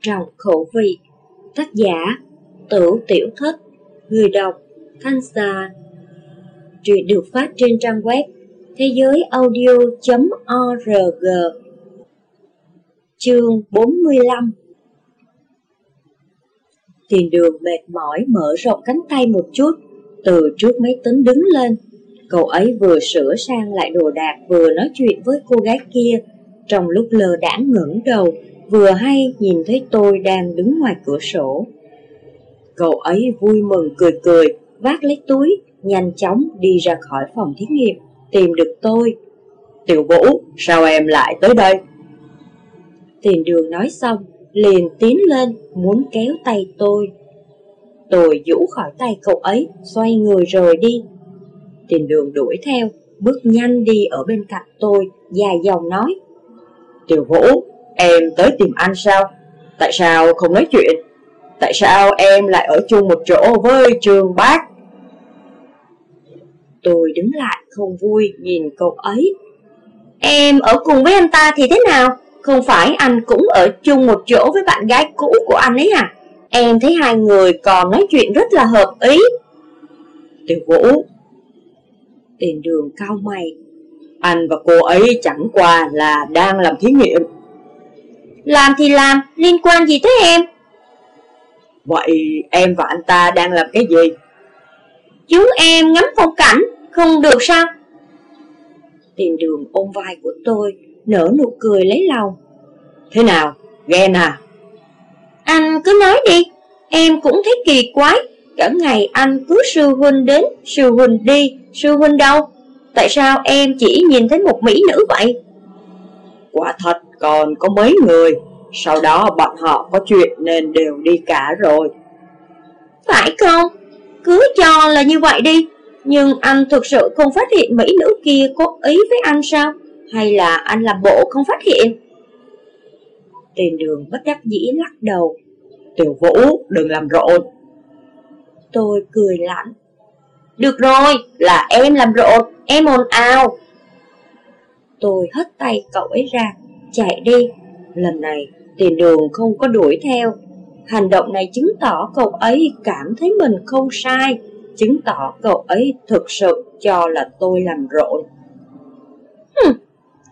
trọng khẩu vị. Tác giả Tử Tiểu Thất, Người đọc, Thanh Xà Truyện được phát trên trang web thế giới audio.org Chương 45 Tiền đường mệt mỏi mở rộng cánh tay một chút, Từ trước máy tính đứng lên. Cậu ấy vừa sửa sang lại đồ đạc vừa nói chuyện với cô gái kia, Trong lúc lờ đãng ngẩng đầu Vừa hay nhìn thấy tôi đang đứng ngoài cửa sổ. Cậu ấy vui mừng cười cười Vác lấy túi Nhanh chóng đi ra khỏi phòng thí nghiệm Tìm được tôi. Tiểu Vũ, sao em lại tới đây? Tiền đường nói xong Liền tiến lên muốn kéo tay tôi. Tôi rũ khỏi tay cậu ấy Xoay người rời đi. Tiền đường đuổi theo Bước nhanh đi ở bên cạnh tôi Dài dòng nói Tiểu Vũ, em tới tìm anh sao? Tại sao không nói chuyện? Tại sao em lại ở chung một chỗ với trường bác? Tôi đứng lại không vui nhìn cậu ấy Em ở cùng với anh ta thì thế nào? Không phải anh cũng ở chung một chỗ với bạn gái cũ của anh ấy à? Em thấy hai người còn nói chuyện rất là hợp ý Tiểu Vũ Tiền đường cao mày Anh và cô ấy chẳng qua là đang làm thí nghiệm làm thì làm, liên quan gì tới em? Vậy em và anh ta đang làm cái gì? Chúng em ngắm phong cảnh, không được sao? Tiền đường ôm vai của tôi, nở nụ cười lấy lòng. Thế nào, ghen à? Anh cứ nói đi, em cũng thấy kỳ quái. Cả ngày anh cứ sư huynh đến, sư huynh đi, sư huynh đâu? Tại sao em chỉ nhìn thấy một mỹ nữ vậy? Quả thật còn có mấy người, sau đó bọn họ có chuyện nên đều đi cả rồi. Phải không? Cứ cho là như vậy đi. Nhưng anh thực sự không phát hiện mỹ nữ kia có ý với anh sao? Hay là anh làm bộ không phát hiện? Tiền đường bất đắc dĩ lắc đầu. Tiểu Vũ, đừng làm rộn. Tôi cười lạnh. Được rồi, là em làm rộn, em ồn ào. Tôi hất tay cậu ấy ra, chạy đi. Lần này, tiền đường không có đuổi theo. Hành động này chứng tỏ cậu ấy cảm thấy mình không sai, chứng tỏ cậu ấy thực sự cho là tôi làm rộn. Hừm,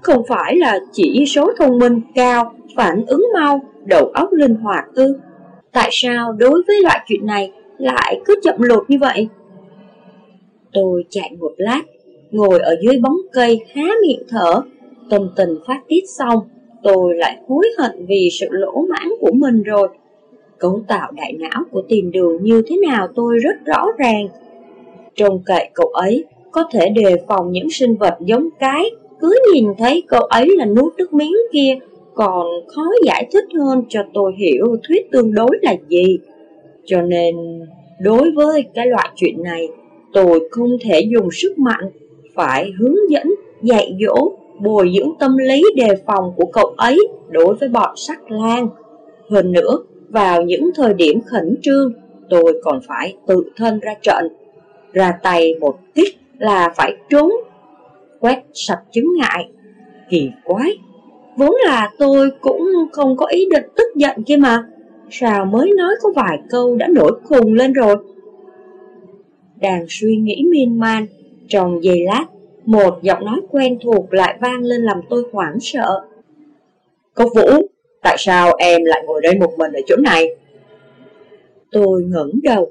không phải là chỉ số thông minh cao, phản ứng mau, đầu óc linh hoạt ư. Tại sao đối với loại chuyện này lại cứ chậm lột như vậy? Tôi chạy một lát, ngồi ở dưới bóng cây há miệng thở, tâm tình phát tiết xong, tôi lại hối hận vì sự lỗ mãn của mình rồi. Cấu tạo đại não của tìm đường như thế nào tôi rất rõ ràng. Trông cậy cậu ấy có thể đề phòng những sinh vật giống cái, cứ nhìn thấy cậu ấy là nuốt nước miếng kia, còn khó giải thích hơn cho tôi hiểu thuyết tương đối là gì. Cho nên, đối với cái loại chuyện này, tôi không thể dùng sức mạnh, phải hướng dẫn, dạy dỗ, bồi dưỡng tâm lý đề phòng của cậu ấy đối với bọn sắc lang. Hơn nữa, vào những thời điểm khẩn trương, tôi còn phải tự thân ra trận. Ra tay một kích là phải trốn, quét sạch chứng ngại. Kỳ quái, vốn là tôi cũng không có ý định tức giận kia mà. Sao mới nói có vài câu đã nổi khùng lên rồi. Đang suy nghĩ miên man, trong giây lát, một giọng nói quen thuộc lại vang lên làm tôi hoảng sợ. Cốc Vũ, tại sao em lại ngồi đây một mình ở chỗ này? Tôi ngẩng đầu.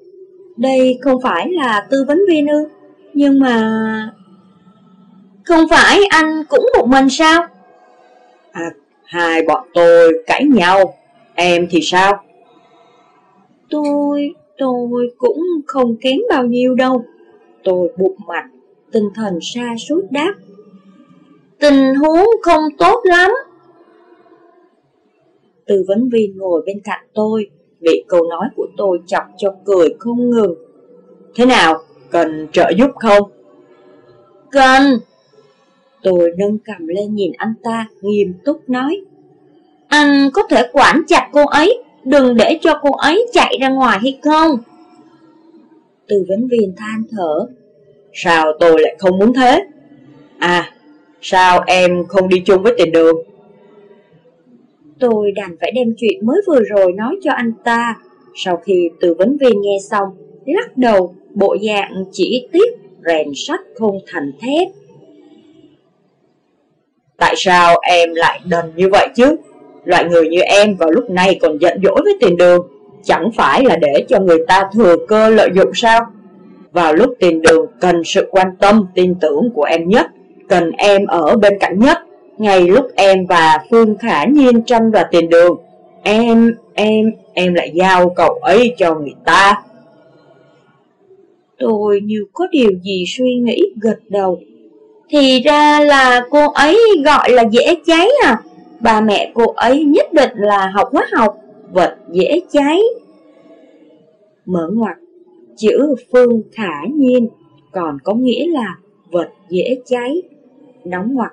Đây không phải là tư vấn viên ư? Nhưng mà... Không phải anh cũng một mình sao? À, hai bọn tôi cãi nhau. Em thì sao? Tôi... tôi cũng không kém bao nhiêu đâu. Tôi buộc mặt, tinh thần xa suốt đáp. Tình huống không tốt lắm. Tư vấn viên ngồi bên cạnh tôi, bị câu nói của tôi chọc cho cười không ngừng. Thế nào, cần trợ giúp không? Cần. Tôi nâng cầm lên nhìn anh ta, nghiêm túc nói. Anh có thể quản chặt cô ấy, đừng để cho cô ấy chạy ra ngoài hay không? Tư vấn viên than thở. Sao tôi lại không muốn thế? À, sao em không đi chung với tiền đường? Tôi đành phải đem chuyện mới vừa rồi nói cho anh ta. Sau khi tư vấn viên nghe xong, lắc đầu, bộ dạng chỉ tiếc rèn sắt không thành thép. Tại sao em lại đần như vậy chứ? Loại người như em vào lúc này còn giận dỗi với tiền đường, chẳng phải là để cho người ta thừa cơ lợi dụng sao? Vào lúc tiền đường cần sự quan tâm, tin tưởng của em nhất, cần em ở bên cạnh nhất, ngay lúc em và Phương Khả Nhiên tranh vào tiền đường, em, em, em lại giao cậu ấy cho người ta. Tôi như có điều gì suy nghĩ gật đầu. Thì ra là cô ấy gọi là dễ cháy à? Bà mẹ cô ấy nhất định là học hóa học, vật dễ cháy. Mở ngoặt, chữ Phương thả Nhiên còn có nghĩa là vật dễ cháy. nóng ngoặt.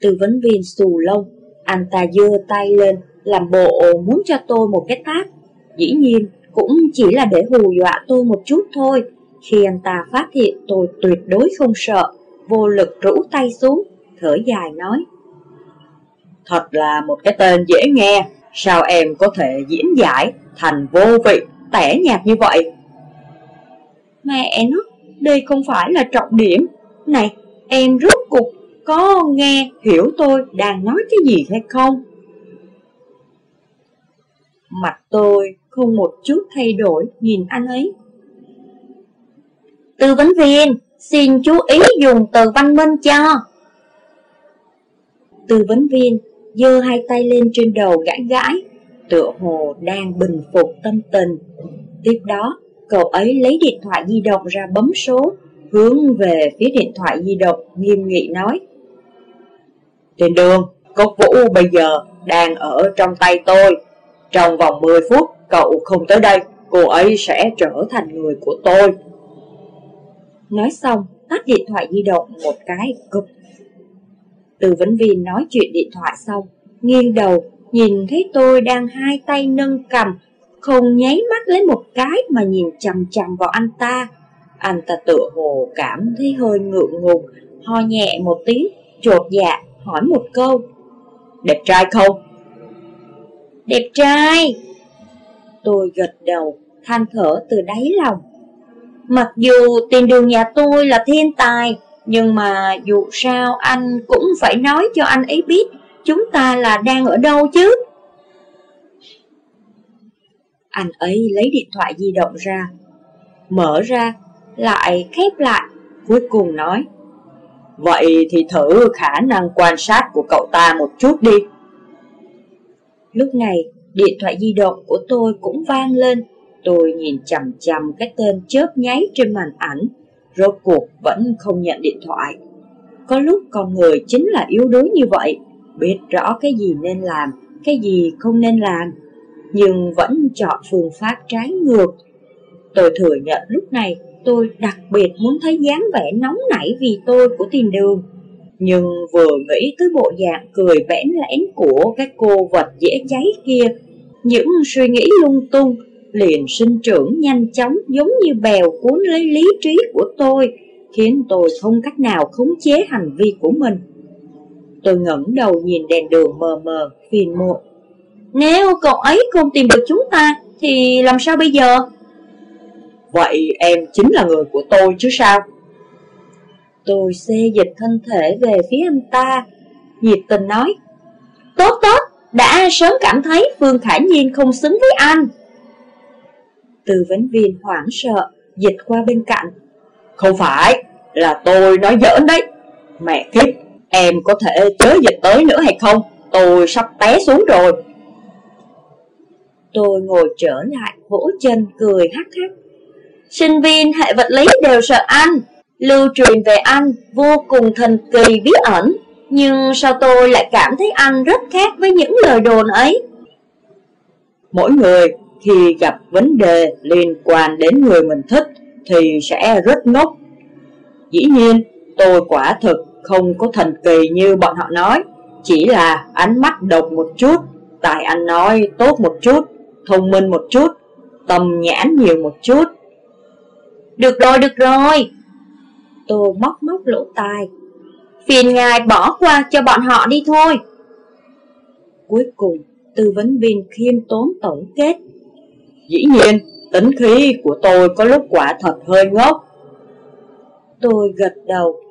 Tư vấn viên xù lông, anh ta giơ tay lên, làm bộ muốn cho tôi một cái tát. Dĩ nhiên, cũng chỉ là để hù dọa tôi một chút thôi. Khi anh ta phát hiện tôi tuyệt đối không sợ, vô lực rũ tay xuống, thở dài nói. Thật là một cái tên dễ nghe, sao em có thể diễn giải thành vô vị, tẻ nhạt như vậy? Mẹ nó, đây không phải là trọng điểm. Này, em rốt cục có nghe hiểu tôi đang nói cái gì hay không? Mặt tôi không một chút thay đổi nhìn anh ấy. Tư vấn viên, xin chú ý dùng từ văn minh cho. Tư vấn viên giơ hai tay lên trên đầu gãi gãi, tựa hồ đang bình phục tâm tình. Tiếp đó, cậu ấy lấy điện thoại di động ra bấm số, hướng về phía điện thoại di động nghiêm nghị nói. Trên đường, cốc vũ bây giờ đang ở trong tay tôi. Trong vòng 10 phút, cậu không tới đây, cô ấy sẽ trở thành người của tôi. Nói xong, tắt điện thoại di động một cái cục. Từ vấn viên nói chuyện điện thoại xong, nghiêng đầu, nhìn thấy tôi đang hai tay nâng cầm, không nháy mắt lấy một cái mà nhìn chằm chằm vào anh ta. Anh ta tựa hồ cảm thấy hơi ngượng ngùng, ho nhẹ một tiếng, chột dạ, hỏi một câu. Đẹp trai không? Đẹp trai! Tôi gật đầu, than thở từ đáy lòng. Mặc dù tiền đường nhà tôi là thiên tài, nhưng mà dù sao anh cũng phải nói cho anh ấy biết chúng ta là đang ở đâu chứ. Anh ấy lấy điện thoại di động ra, mở ra, lại khép lại, cuối cùng nói. Vậy thì thử khả năng quan sát của cậu ta một chút đi. Lúc này, điện thoại di động của tôi cũng vang lên. Tôi nhìn chằm chầm cái tên chớp nháy trên màn ảnh, rốt cuộc vẫn không nhận điện thoại. Có lúc con người chính là yếu đuối như vậy, biết rõ cái gì nên làm, cái gì không nên làm, nhưng vẫn chọn phương pháp trái ngược. Tôi thừa nhận lúc này tôi đặc biệt muốn thấy dáng vẻ nóng nảy vì tôi của tiền đường. Nhưng vừa nghĩ tới bộ dạng cười bẽn lẽn của cái cô vật dễ cháy kia, những suy nghĩ lung tung liền sinh trưởng nhanh chóng giống như bèo cuốn lấy lý trí của tôi, khiến tôi không cách nào khống chế hành vi của mình. Tôi ngẩng đầu nhìn đèn đường mờ mờ, phiền muộn. Nếu cậu ấy không tìm được chúng ta, thì làm sao bây giờ? Vậy em chính là người của tôi chứ sao? Tôi xê dịch thân thể về phía anh ta, nhiệt tình nói. Tốt tốt, đã sớm cảm thấy Phương Khải Nhiên không xứng với anh. Từ vấn viên hoảng sợ, dịch qua bên cạnh. Không phải, là tôi nói giỡn đấy. Mẹ kiếp, em có thể chớ dịch tới nữa hay không? Tôi sắp té xuống rồi. Tôi ngồi trở lại, vỗ chân, cười hắc hắc. Sinh viên hệ vật lý đều sợ anh, lưu truyền về anh vô cùng thần kỳ bí ẩn. Nhưng sao tôi lại cảm thấy anh rất khác với những lời đồn ấy? Mỗi người khi gặp vấn đề liên quan đến người mình thích thì sẽ rất ngốc. Dĩ nhiên, tôi quả thực không có thần kỳ như bọn họ nói, chỉ là ánh mắt độc một chút, tại anh nói tốt một chút, thông minh một chút, tầm nhãn nhiều một chút. Được rồi, được rồi. Tôi móc móc lỗ tai. Phiền ngài bỏ qua cho bọn họ đi thôi. Cuối cùng, tư vấn viên khiêm tốn tổng kết. Dĩ nhiên, tính khí của tôi có lúc quả thật hơi ngốc. Tôi gật đầu.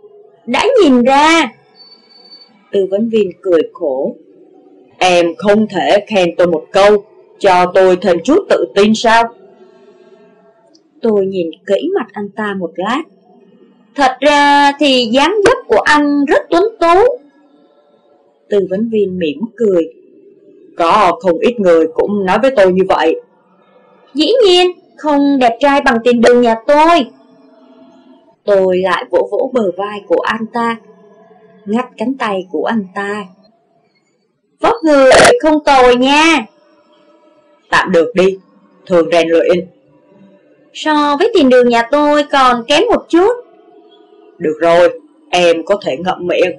Đã nhìn ra. Tư vấn viên cười khổ. Em không thể khen tôi một câu, cho tôi thêm chút tự tin sao? Tôi nhìn kỹ mặt anh ta một lát. Thật ra thì dáng dấp của anh rất tuấn tú. Tư vấn viên mỉm cười. Có không ít người cũng nói với tôi như vậy. Dĩ nhiên, không đẹp trai bằng tiền đường nhà tôi. Tôi lại vỗ vỗ bờ vai của anh ta, ngắt cánh tay của anh ta. Vóc người không tồi nha. Tạm được đi, thường rèn luyện. So với tiền đường nhà tôi còn kém một chút. Được rồi, em có thể ngậm miệng.